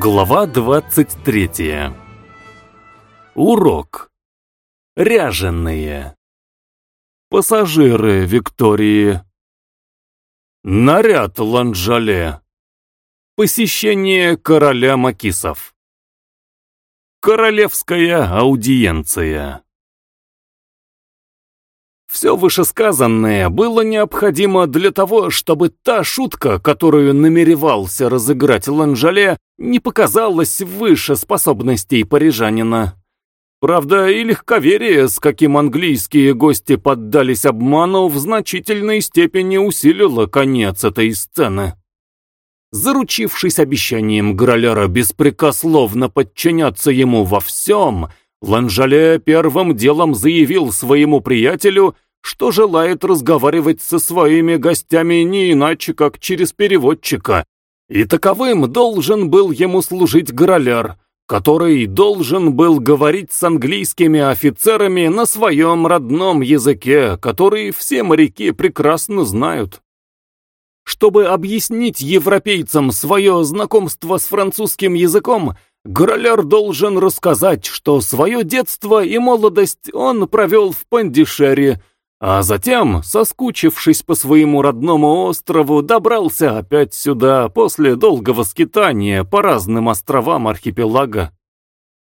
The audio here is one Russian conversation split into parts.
Глава 23 Урок. Ряженые. Пассажиры Виктории. Наряд Ланжале. Посещение короля Макисов. Королевская аудиенция. Все вышесказанное было необходимо для того, чтобы та шутка, которую намеревался разыграть Ланжале, не показалась выше способностей парижанина. Правда, и легковерие, с каким английские гости поддались обману, в значительной степени усилило конец этой сцены. Заручившись обещанием Граляра беспрекословно подчиняться ему во всем, Ланжале первым делом заявил своему приятелю, что желает разговаривать со своими гостями не иначе, как через переводчика, и таковым должен был ему служить Граляр, который должен был говорить с английскими офицерами на своем родном языке, который все моряки прекрасно знают. Чтобы объяснить европейцам свое знакомство с французским языком, Граляр должен рассказать, что свое детство и молодость он провел в Пандишере, а затем, соскучившись по своему родному острову, добрался опять сюда после долгого скитания по разным островам архипелага.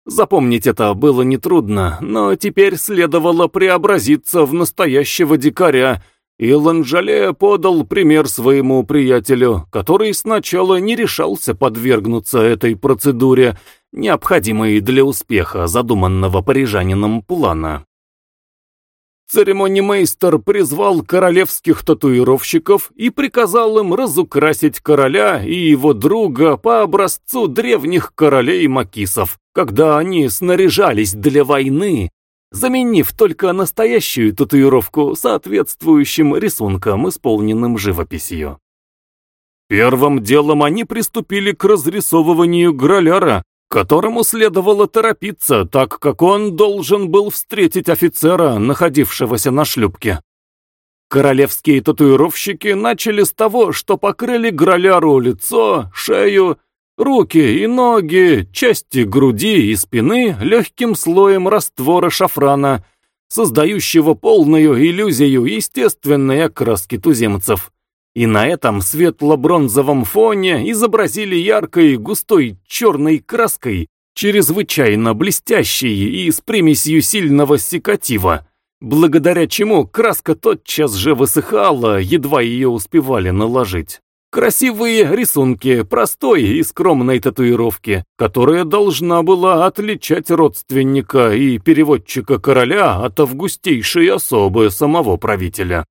Запомнить это было нетрудно, но теперь следовало преобразиться в настоящего дикаря, и Ланжале подал пример своему приятелю, который сначала не решался подвергнуться этой процедуре, необходимой для успеха задуманного парижанином плана. Церемонимейстер призвал королевских татуировщиков и приказал им разукрасить короля и его друга по образцу древних королей Макисов, когда они снаряжались для войны заменив только настоящую татуировку соответствующим рисункам, исполненным живописью. Первым делом они приступили к разрисовыванию Граляра, которому следовало торопиться, так как он должен был встретить офицера, находившегося на шлюпке. Королевские татуировщики начали с того, что покрыли Граляру лицо, шею Руки и ноги, части груди и спины легким слоем раствора шафрана, создающего полную иллюзию естественной окраски туземцев. И на этом светло-бронзовом фоне изобразили яркой густой черной краской, чрезвычайно блестящей и с примесью сильного секатива, благодаря чему краска тотчас же высыхала, едва ее успевали наложить. Красивые рисунки простой и скромной татуировки, которая должна была отличать родственника и переводчика короля от августейшей особы самого правителя.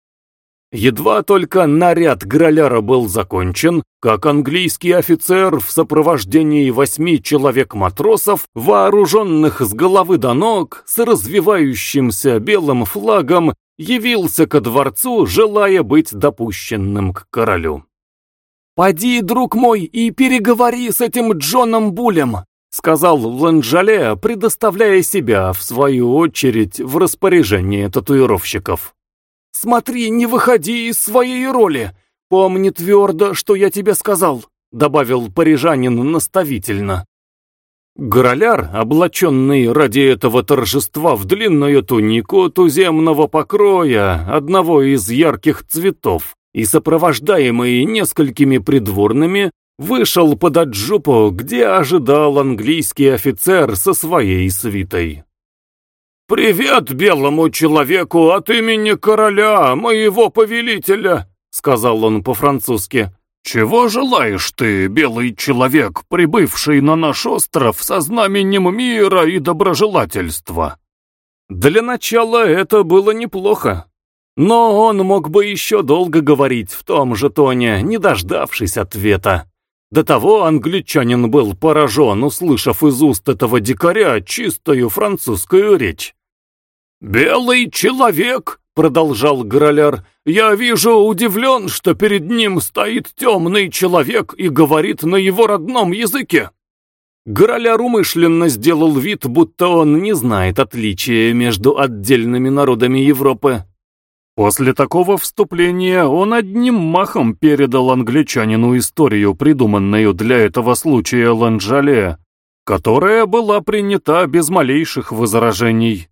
Едва только наряд Граляра был закончен, как английский офицер в сопровождении восьми человек-матросов, вооруженных с головы до ног, с развивающимся белым флагом, явился ко дворцу, желая быть допущенным к королю. «Поди, друг мой, и переговори с этим Джоном Булем», сказал Ланжале, предоставляя себя, в свою очередь, в распоряжение татуировщиков. «Смотри, не выходи из своей роли. Помни твердо, что я тебе сказал», добавил парижанин наставительно. Гороляр, облаченный ради этого торжества в длинную тунику туземного покроя, одного из ярких цветов, и, сопровождаемый несколькими придворными, вышел под Аджупу, где ожидал английский офицер со своей свитой. «Привет белому человеку от имени короля, моего повелителя!» — сказал он по-французски. «Чего желаешь ты, белый человек, прибывший на наш остров со знаменем мира и доброжелательства?» Для начала это было неплохо. Но он мог бы еще долго говорить в том же тоне, не дождавшись ответа. До того англичанин был поражен, услышав из уст этого дикаря чистую французскую речь. «Белый человек», — продолжал Граляр, — «я вижу удивлен, что перед ним стоит темный человек и говорит на его родном языке». Граляр умышленно сделал вид, будто он не знает отличия между отдельными народами Европы. После такого вступления он одним махом передал англичанину историю, придуманную для этого случая Ланжале, которая была принята без малейших возражений.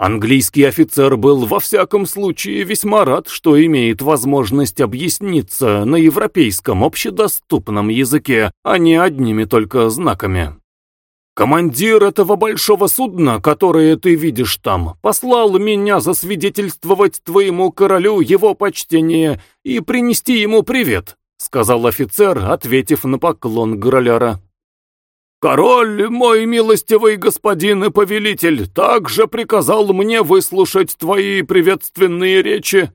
Английский офицер был во всяком случае весьма рад, что имеет возможность объясниться на европейском общедоступном языке, а не одними только знаками. Командир этого большого судна, которое ты видишь там, послал меня засвидетельствовать твоему королю его почтение и принести ему привет, сказал офицер, ответив на поклон Граляра. «Король, мой милостивый господин и повелитель, также приказал мне выслушать твои приветственные речи,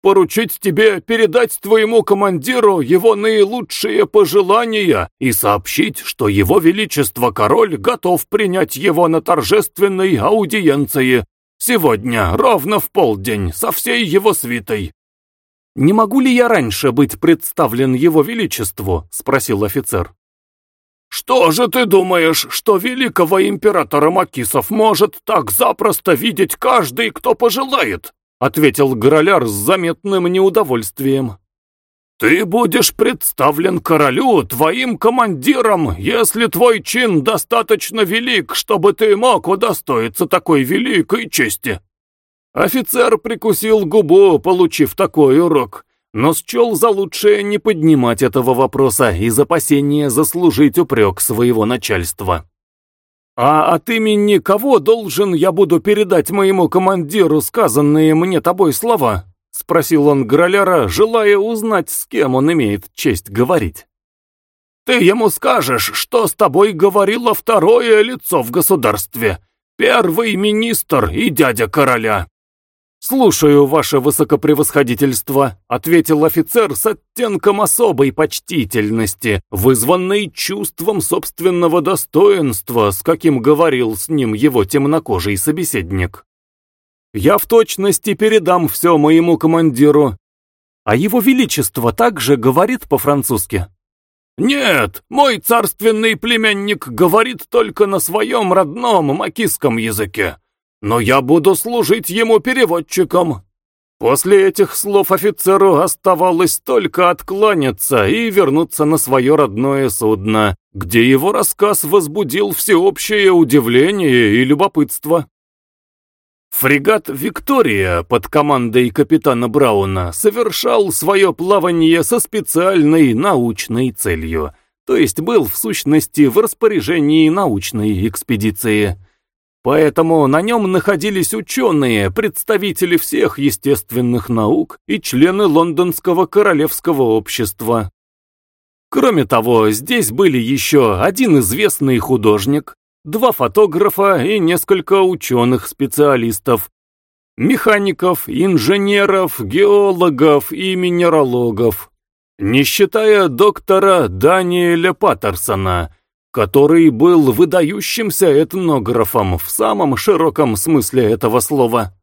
поручить тебе передать твоему командиру его наилучшие пожелания и сообщить, что его величество король готов принять его на торжественной аудиенции сегодня, ровно в полдень, со всей его свитой». «Не могу ли я раньше быть представлен его величеству?» — спросил офицер. «Что же ты думаешь, что великого императора Макисов может так запросто видеть каждый, кто пожелает?» ответил Гороляр с заметным неудовольствием. «Ты будешь представлен королю твоим командиром, если твой чин достаточно велик, чтобы ты мог удостоиться такой великой чести». Офицер прикусил губу, получив такой урок, но счел за лучшее не поднимать этого вопроса из опасения заслужить упрек своего начальства. «А от имени кого должен я буду передать моему командиру сказанные мне тобой слова?» — спросил он Граляра, желая узнать, с кем он имеет честь говорить. «Ты ему скажешь, что с тобой говорило второе лицо в государстве, первый министр и дядя короля». «Слушаю, ваше высокопревосходительство», — ответил офицер с оттенком особой почтительности, вызванной чувством собственного достоинства, с каким говорил с ним его темнокожий собеседник. «Я в точности передам все моему командиру. А его величество также говорит по-французски?» «Нет, мой царственный племянник говорит только на своем родном макийском языке но я буду служить ему переводчиком». После этих слов офицеру оставалось только откланяться и вернуться на свое родное судно, где его рассказ возбудил всеобщее удивление и любопытство. Фрегат «Виктория» под командой капитана Брауна совершал свое плавание со специальной научной целью, то есть был в сущности в распоряжении научной экспедиции. Поэтому на нем находились ученые, представители всех естественных наук и члены Лондонского королевского общества. Кроме того, здесь были еще один известный художник, два фотографа и несколько ученых-специалистов, механиков, инженеров, геологов и минералогов, не считая доктора Даниэля Паттерсона, который был выдающимся этнографом в самом широком смысле этого слова.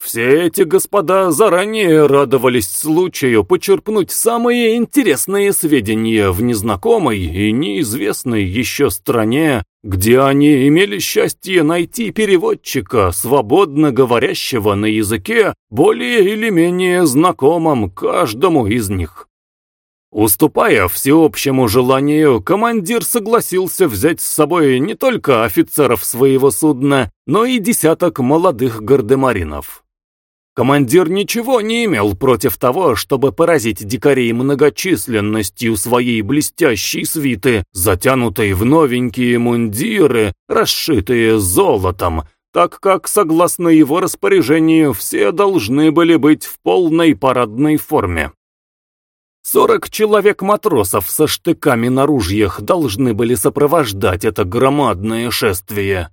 Все эти господа заранее радовались случаю почерпнуть самые интересные сведения в незнакомой и неизвестной еще стране, где они имели счастье найти переводчика, свободно говорящего на языке, более или менее знакомом каждому из них. Уступая всеобщему желанию, командир согласился взять с собой не только офицеров своего судна, но и десяток молодых гардемаринов. Командир ничего не имел против того, чтобы поразить дикарей многочисленностью своей блестящей свиты, затянутой в новенькие мундиры, расшитые золотом, так как, согласно его распоряжению, все должны были быть в полной парадной форме. Сорок человек-матросов со штыками на ружьях должны были сопровождать это громадное шествие.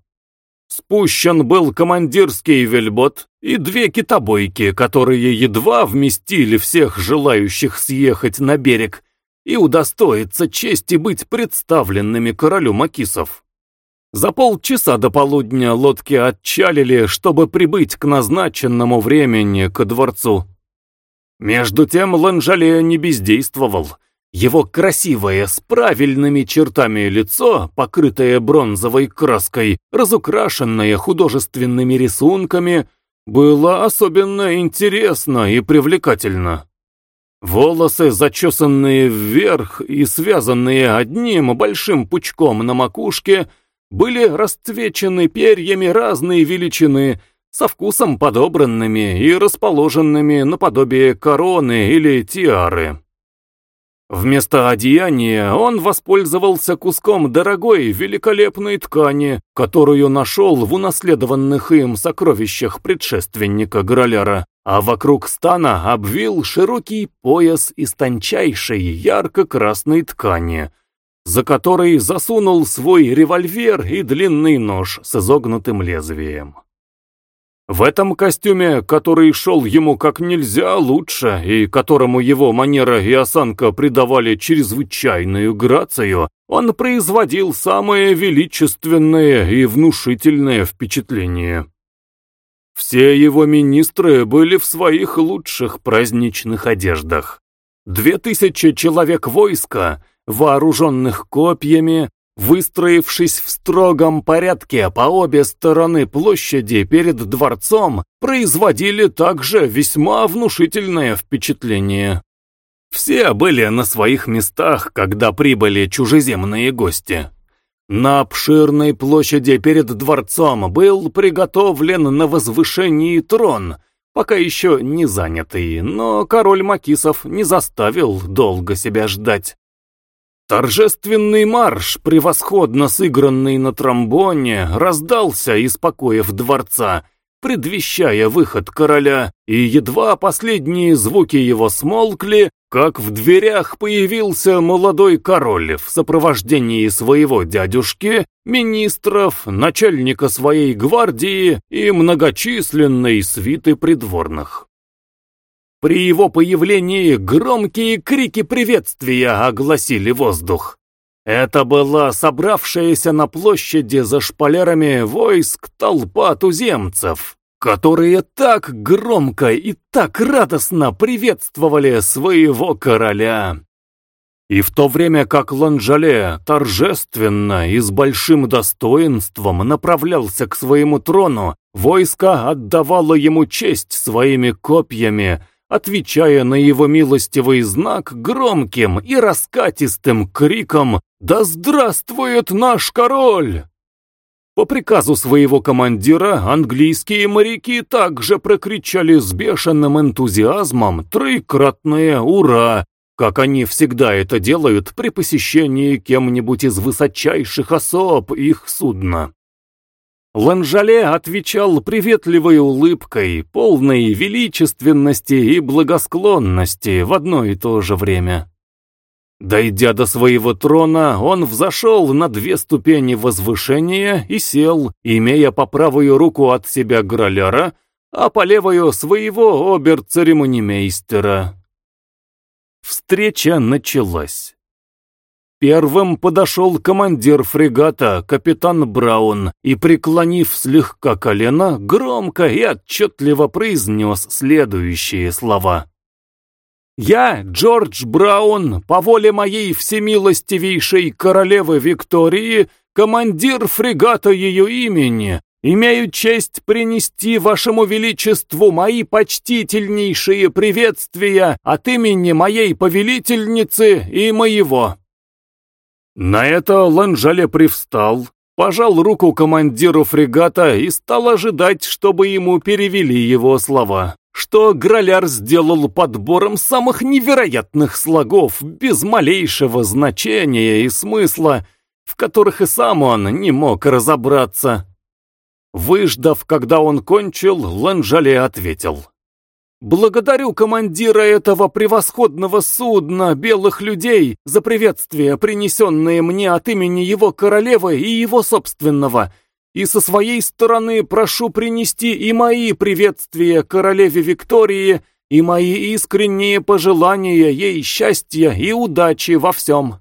Спущен был командирский вельбот и две китобойки, которые едва вместили всех желающих съехать на берег и удостоиться чести быть представленными королю Макисов. За полчаса до полудня лодки отчалили, чтобы прибыть к назначенному времени ко дворцу. Между тем Ланжале не бездействовал. Его красивое, с правильными чертами лицо, покрытое бронзовой краской, разукрашенное художественными рисунками, было особенно интересно и привлекательно. Волосы, зачесанные вверх и связанные одним большим пучком на макушке, были расцвечены перьями разной величины, со вкусом подобранными и расположенными наподобие короны или тиары. Вместо одеяния он воспользовался куском дорогой великолепной ткани, которую нашел в унаследованных им сокровищах предшественника Граляра, а вокруг стана обвил широкий пояс из тончайшей ярко-красной ткани, за который засунул свой револьвер и длинный нож с изогнутым лезвием. В этом костюме, который шел ему как нельзя лучше, и которому его манера и осанка придавали чрезвычайную грацию, он производил самое величественное и внушительное впечатление. Все его министры были в своих лучших праздничных одеждах. Две тысячи человек войска, вооруженных копьями, выстроившись в строгом порядке по обе стороны площади перед дворцом, производили также весьма внушительное впечатление. Все были на своих местах, когда прибыли чужеземные гости. На обширной площади перед дворцом был приготовлен на возвышении трон, пока еще не занятый, но король Макисов не заставил долго себя ждать. Торжественный марш, превосходно сыгранный на тромбоне, раздался из покоев дворца, предвещая выход короля, и едва последние звуки его смолкли, как в дверях появился молодой король в сопровождении своего дядюшки, министров, начальника своей гвардии и многочисленной свиты придворных. При его появлении громкие крики приветствия огласили воздух. Это была собравшаяся на площади за шпалерами войск толпа туземцев, которые так громко и так радостно приветствовали своего короля. И в то время как Ланжале торжественно и с большим достоинством направлялся к своему трону, войско отдавало ему честь своими копьями, отвечая на его милостивый знак громким и раскатистым криком «Да здравствует наш король!». По приказу своего командира английские моряки также прокричали с бешеным энтузиазмом трикратное «Ура!», как они всегда это делают при посещении кем-нибудь из высочайших особ их судна. Ланжале отвечал приветливой улыбкой, полной величественности и благосклонности в одно и то же время. Дойдя до своего трона, он взошел на две ступени возвышения и сел, имея по правую руку от себя Граляра, а по левую своего обер-церемонимейстера. Встреча началась. Первым подошел командир фрегата, капитан Браун, и, преклонив слегка колено, громко и отчетливо произнес следующие слова. «Я, Джордж Браун, по воле моей всемилостивейшей королевы Виктории, командир фрегата ее имени, имею честь принести вашему величеству мои почтительнейшие приветствия от имени моей повелительницы и моего». На это Ланжале привстал, пожал руку командиру фрегата и стал ожидать, чтобы ему перевели его слова, что Граляр сделал подбором самых невероятных слогов, без малейшего значения и смысла, в которых и сам он не мог разобраться. Выждав, когда он кончил, Ланжале ответил. Благодарю командира этого превосходного судна белых людей за приветствие, принесенное мне от имени его королевы и его собственного, и со своей стороны прошу принести и мои приветствия королеве Виктории и мои искренние пожелания ей счастья и удачи во всем.